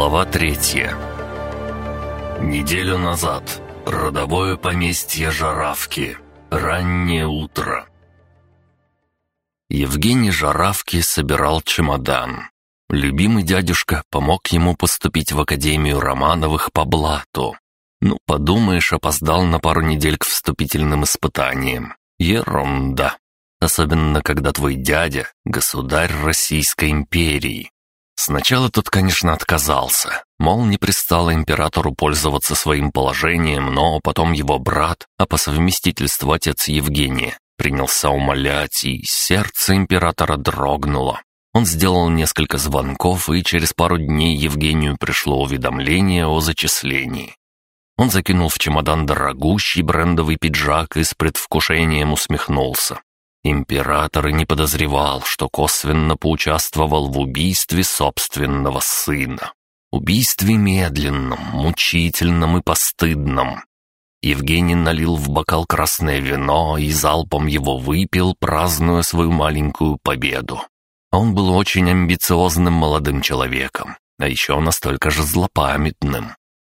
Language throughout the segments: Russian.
Глава третья. Неделю назад. Родовое поместье Жаравки. Раннее утро. Евгений Жаравки собирал чемодан. Любимый дядюшка помог ему поступить в Академию Романовых по блату. Ну, подумаешь, опоздал на пару недель к вступительным испытаниям. Ерунда. Особенно, когда твой дядя — государь Российской империи. Сначала тот, конечно, отказался, мол, не пристало императору пользоваться своим положением, но потом его брат, а по совместительству отец Евгения, принялся умолять, и сердце императора дрогнуло. Он сделал несколько звонков, и через пару дней Евгению пришло уведомление о зачислении. Он закинул в чемодан дорогущий брендовый пиджак и с предвкушением усмехнулся. Император и не подозревал, что косвенно поучаствовал в убийстве собственного сына. Убийстве медленном, мучительном и постыдном. Евгений налил в бокал красное вино и залпом его выпил, празднуя свою маленькую победу. Он был очень амбициозным молодым человеком, а еще настолько же злопамятным.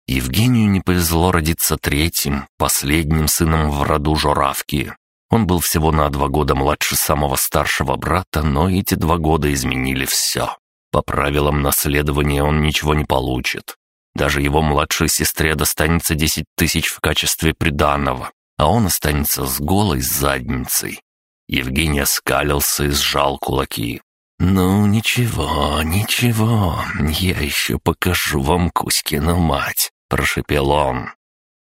Евгению не повезло родиться третьим, последним сыном в роду Журавки, он был всего на два года младше самого старшего брата, но эти два года изменили все. По правилам наследования он ничего не получит. Даже его младшей сестре достанется десять тысяч в качестве приданого, а он останется с голой задницей. Евгений оскалился и сжал кулаки. «Ну, ничего, ничего, я еще покажу вам Кузькину мать», — прошепел он.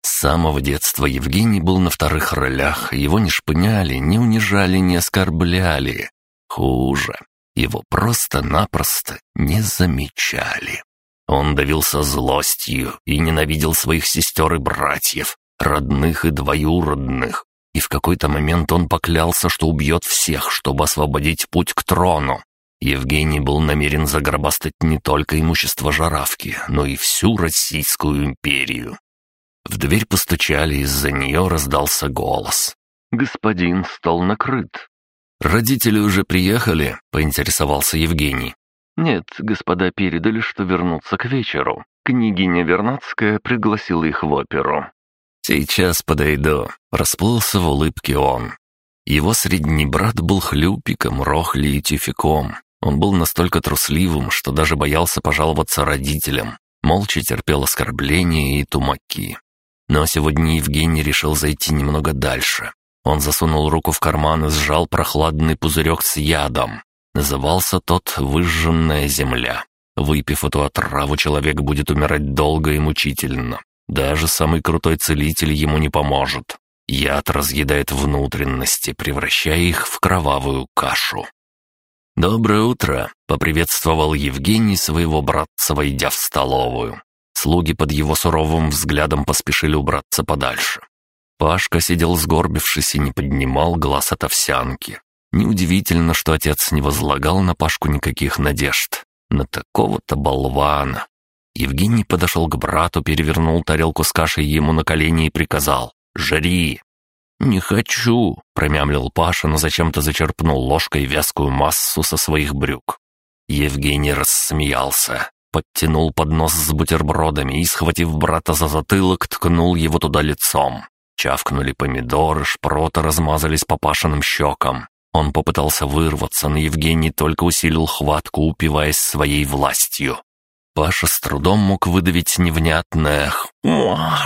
С самого детства Евгений был на вторых ролях, его не шпыняли, не унижали, не оскорбляли. Хуже, его просто-напросто не замечали. Он давился злостью и ненавидел своих сестер и братьев, родных и двоюродных. И в какой-то момент он поклялся, что убьет всех, чтобы освободить путь к трону. Евгений был намерен загробастать не только имущество Жаравки, но и всю Российскую империю. В дверь постучали, из-за нее раздался голос. «Господин, стол накрыт». «Родители уже приехали?» — поинтересовался Евгений. «Нет, господа передали, что вернутся к вечеру. Княгиня Вернадская пригласила их в оперу». «Сейчас подойду», — расплылся в улыбке он. Его средний брат был хлюпиком, рохли и тюфиком. Он был настолько трусливым, что даже боялся пожаловаться родителям. Молча терпел оскорбления и тумаки. Но сегодня Евгений решил зайти немного дальше. Он засунул руку в карман и сжал прохладный пузырек с ядом. Назывался тот «выжженная земля». Выпив эту отраву, человек будет умирать долго и мучительно. Даже самый крутой целитель ему не поможет. Яд разъедает внутренности, превращая их в кровавую кашу. «Доброе утро!» — поприветствовал Евгений своего братца, войдя в столовую. Слуги под его суровым взглядом поспешили убраться подальше. Пашка сидел сгорбившись и не поднимал глаз от овсянки. Неудивительно, что отец не возлагал на Пашку никаких надежд. На такого-то болвана. Евгений подошел к брату, перевернул тарелку с кашей ему на колени и приказал «Жри!» «Не хочу», — промямлил Паша, но зачем-то зачерпнул ложкой вязкую массу со своих брюк. Евгений рассмеялся подтянул поднос с бутербродами и, схватив брата за затылок, ткнул его туда лицом. Чавкнули помидоры, шпроты размазались по пашиным щекам. Он попытался вырваться, но Евгений только усилил хватку, упиваясь своей властью. Паша с трудом мог выдавить невнятное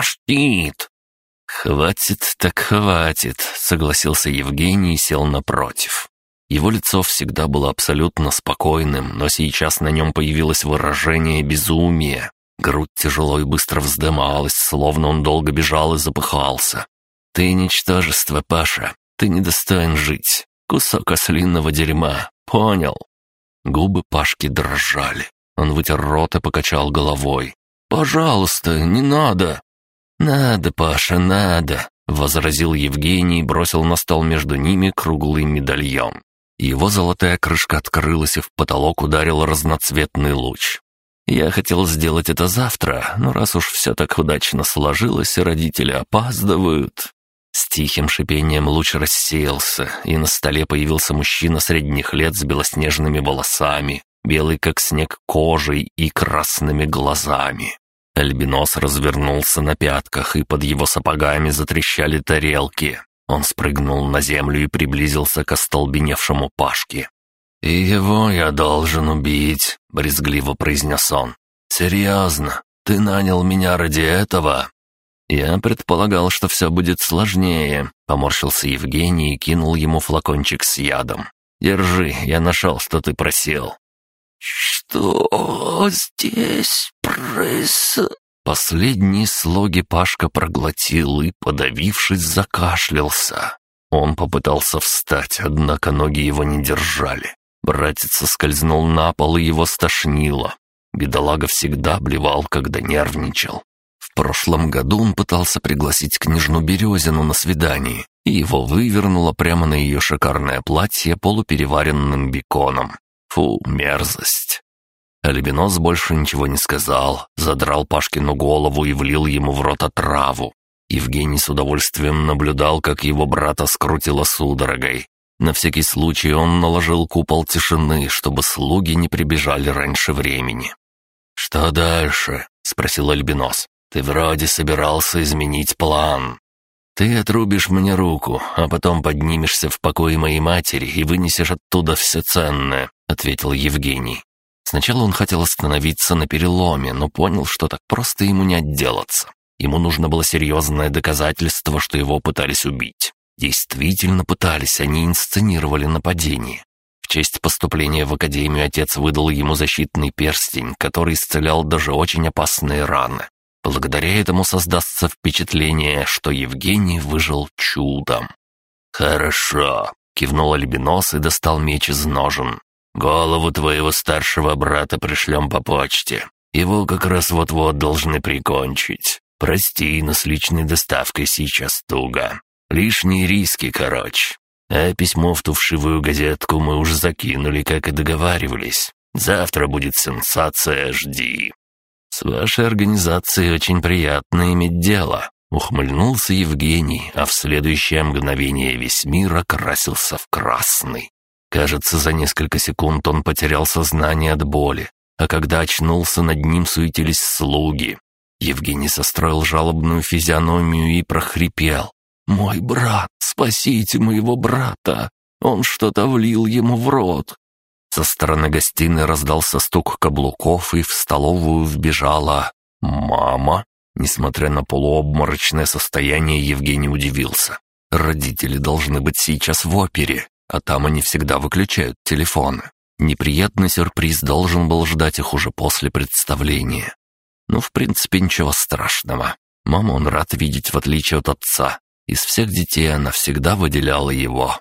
«Штит!». «Хватит так хватит», — согласился Евгений и сел напротив. Его лицо всегда было абсолютно спокойным, но сейчас на нем появилось выражение безумия. Грудь тяжело и быстро вздымалась, словно он долго бежал и запыхался. «Ты ничтожество, Паша. Ты недостоин жить. Кусок ослинного дерьма. Понял?» Губы Пашки дрожали. Он вытер рот и покачал головой. «Пожалуйста, не надо!» «Надо, Паша, надо!» — возразил Евгений и бросил на стол между ними круглый медальон. Его золотая крышка открылась, и в потолок ударил разноцветный луч. Я хотел сделать это завтра, но раз уж все так удачно сложилось, и родители опаздывают... С тихим шипением луч рассеялся, и на столе появился мужчина средних лет с белоснежными волосами. белый как снег кожей и красными глазами. Альбинос развернулся на пятках, и под его сапогами затрещали тарелки. Он спрыгнул на землю и приблизился к остолбеневшему Пашке. «И его я должен убить», — брезгливо произнес он. «Серьезно, ты нанял меня ради этого?» «Я предполагал, что все будет сложнее», — поморщился Евгений и кинул ему флакончик с ядом. «Держи, я нашел, что ты просил». «Что здесь прыс?» Последние слоги Пашка проглотил и, подавившись, закашлялся. Он попытался встать, однако ноги его не держали. Братец соскользнул на пол, и его стошнило. Бедолага всегда блевал, когда нервничал. В прошлом году он пытался пригласить княжну Березину на свидание, и его вывернуло прямо на ее шикарное платье полупереваренным беконом. Фу, мерзость. Альбинос больше ничего не сказал, задрал Пашкину голову и влил ему в рот отраву. Евгений с удовольствием наблюдал, как его брата скрутило судорогой. На всякий случай он наложил купол тишины, чтобы слуги не прибежали раньше времени. «Что дальше?» — спросил Альбинос. «Ты вроде собирался изменить план. Ты отрубишь мне руку, а потом поднимешься в покой моей матери и вынесешь оттуда все ценное», — ответил Евгений. Сначала он хотел остановиться на переломе, но понял, что так просто ему не отделаться. Ему нужно было серьезное доказательство, что его пытались убить. Действительно пытались, они инсценировали нападение. В честь поступления в академию отец выдал ему защитный перстень, который исцелял даже очень опасные раны. Благодаря этому создастся впечатление, что Евгений выжил чудом. «Хорошо», — кивнул Альбинос и достал меч из ножен. Голову твоего старшего брата пришлем по почте. Его как раз вот-вот должны прикончить. Прости, но с личной доставкой сейчас туго. Лишние риски, короче. А письмо в ту вшивую газетку мы уже закинули, как и договаривались. Завтра будет сенсация, жди. С вашей организацией очень приятно иметь дело. Ухмыльнулся Евгений, а в следующее мгновение весь мир окрасился в красный. Кажется, за несколько секунд он потерял сознание от боли, а когда очнулся, над ним суетились слуги. Евгений состроил жалобную физиономию и прохрипел. «Мой брат, спасите моего брата! Он что-то влил ему в рот!» Со стороны гостиной раздался стук каблуков, и в столовую вбежала мама. Несмотря на полуобморочное состояние, Евгений удивился. Родители должны быть сейчас в опере а там они всегда выключают телефоны. Неприятный сюрприз должен был ждать их уже после представления. Ну, в принципе, ничего страшного. Маму он рад видеть, в отличие от отца. Из всех детей она всегда выделяла его.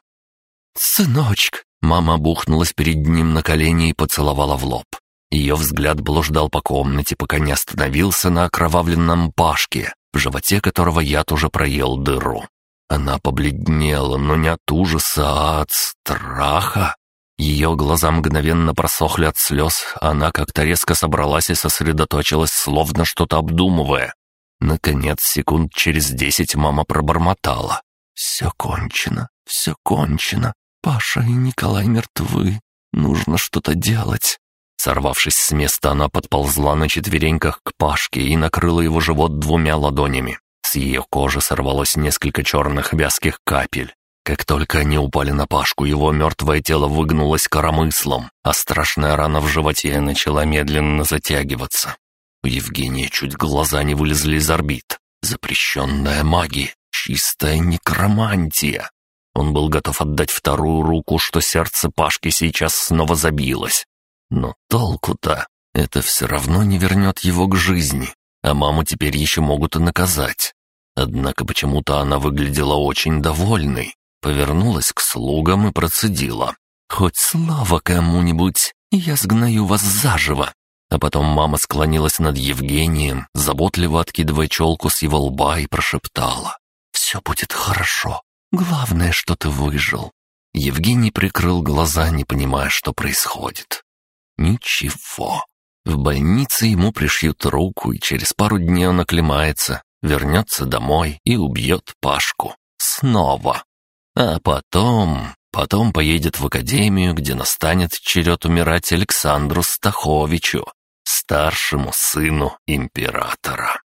«Сыночек!» Мама бухнулась перед ним на колени и поцеловала в лоб. Ее взгляд блуждал по комнате, пока не остановился на окровавленном пашке, в животе которого яд уже проел дыру. Она побледнела, но не от ужаса, а от страха. Ее глаза мгновенно просохли от слез, она как-то резко собралась и сосредоточилась, словно что-то обдумывая. Наконец, секунд через десять мама пробормотала. «Все кончено, все кончено. Паша и Николай мертвы. Нужно что-то делать». Сорвавшись с места, она подползла на четвереньках к Пашке и накрыла его живот двумя ладонями. С ее кожи сорвалось несколько черных вязких капель. Как только они упали на Пашку, его мертвое тело выгнулось коромыслом, а страшная рана в животе начала медленно затягиваться. У Евгения чуть глаза не вылезли из орбит. Запрещенная магия, чистая некромантия. Он был готов отдать вторую руку, что сердце Пашки сейчас снова забилось. Но толку-то, это все равно не вернет его к жизни, а маму теперь еще могут и наказать. Однако почему-то она выглядела очень довольной, повернулась к слугам и процедила. «Хоть слава кому-нибудь, я сгною вас заживо!» А потом мама склонилась над Евгением, заботливо откидывая челку с его лба и прошептала. «Все будет хорошо. Главное, что ты выжил». Евгений прикрыл глаза, не понимая, что происходит. Ничего. В больнице ему пришьют руку, и через пару дней он оклемается, вернется домой и убьет Пашку. Снова. А потом... Потом поедет в академию, где настанет черед умирать Александру Стаховичу, старшему сыну императора.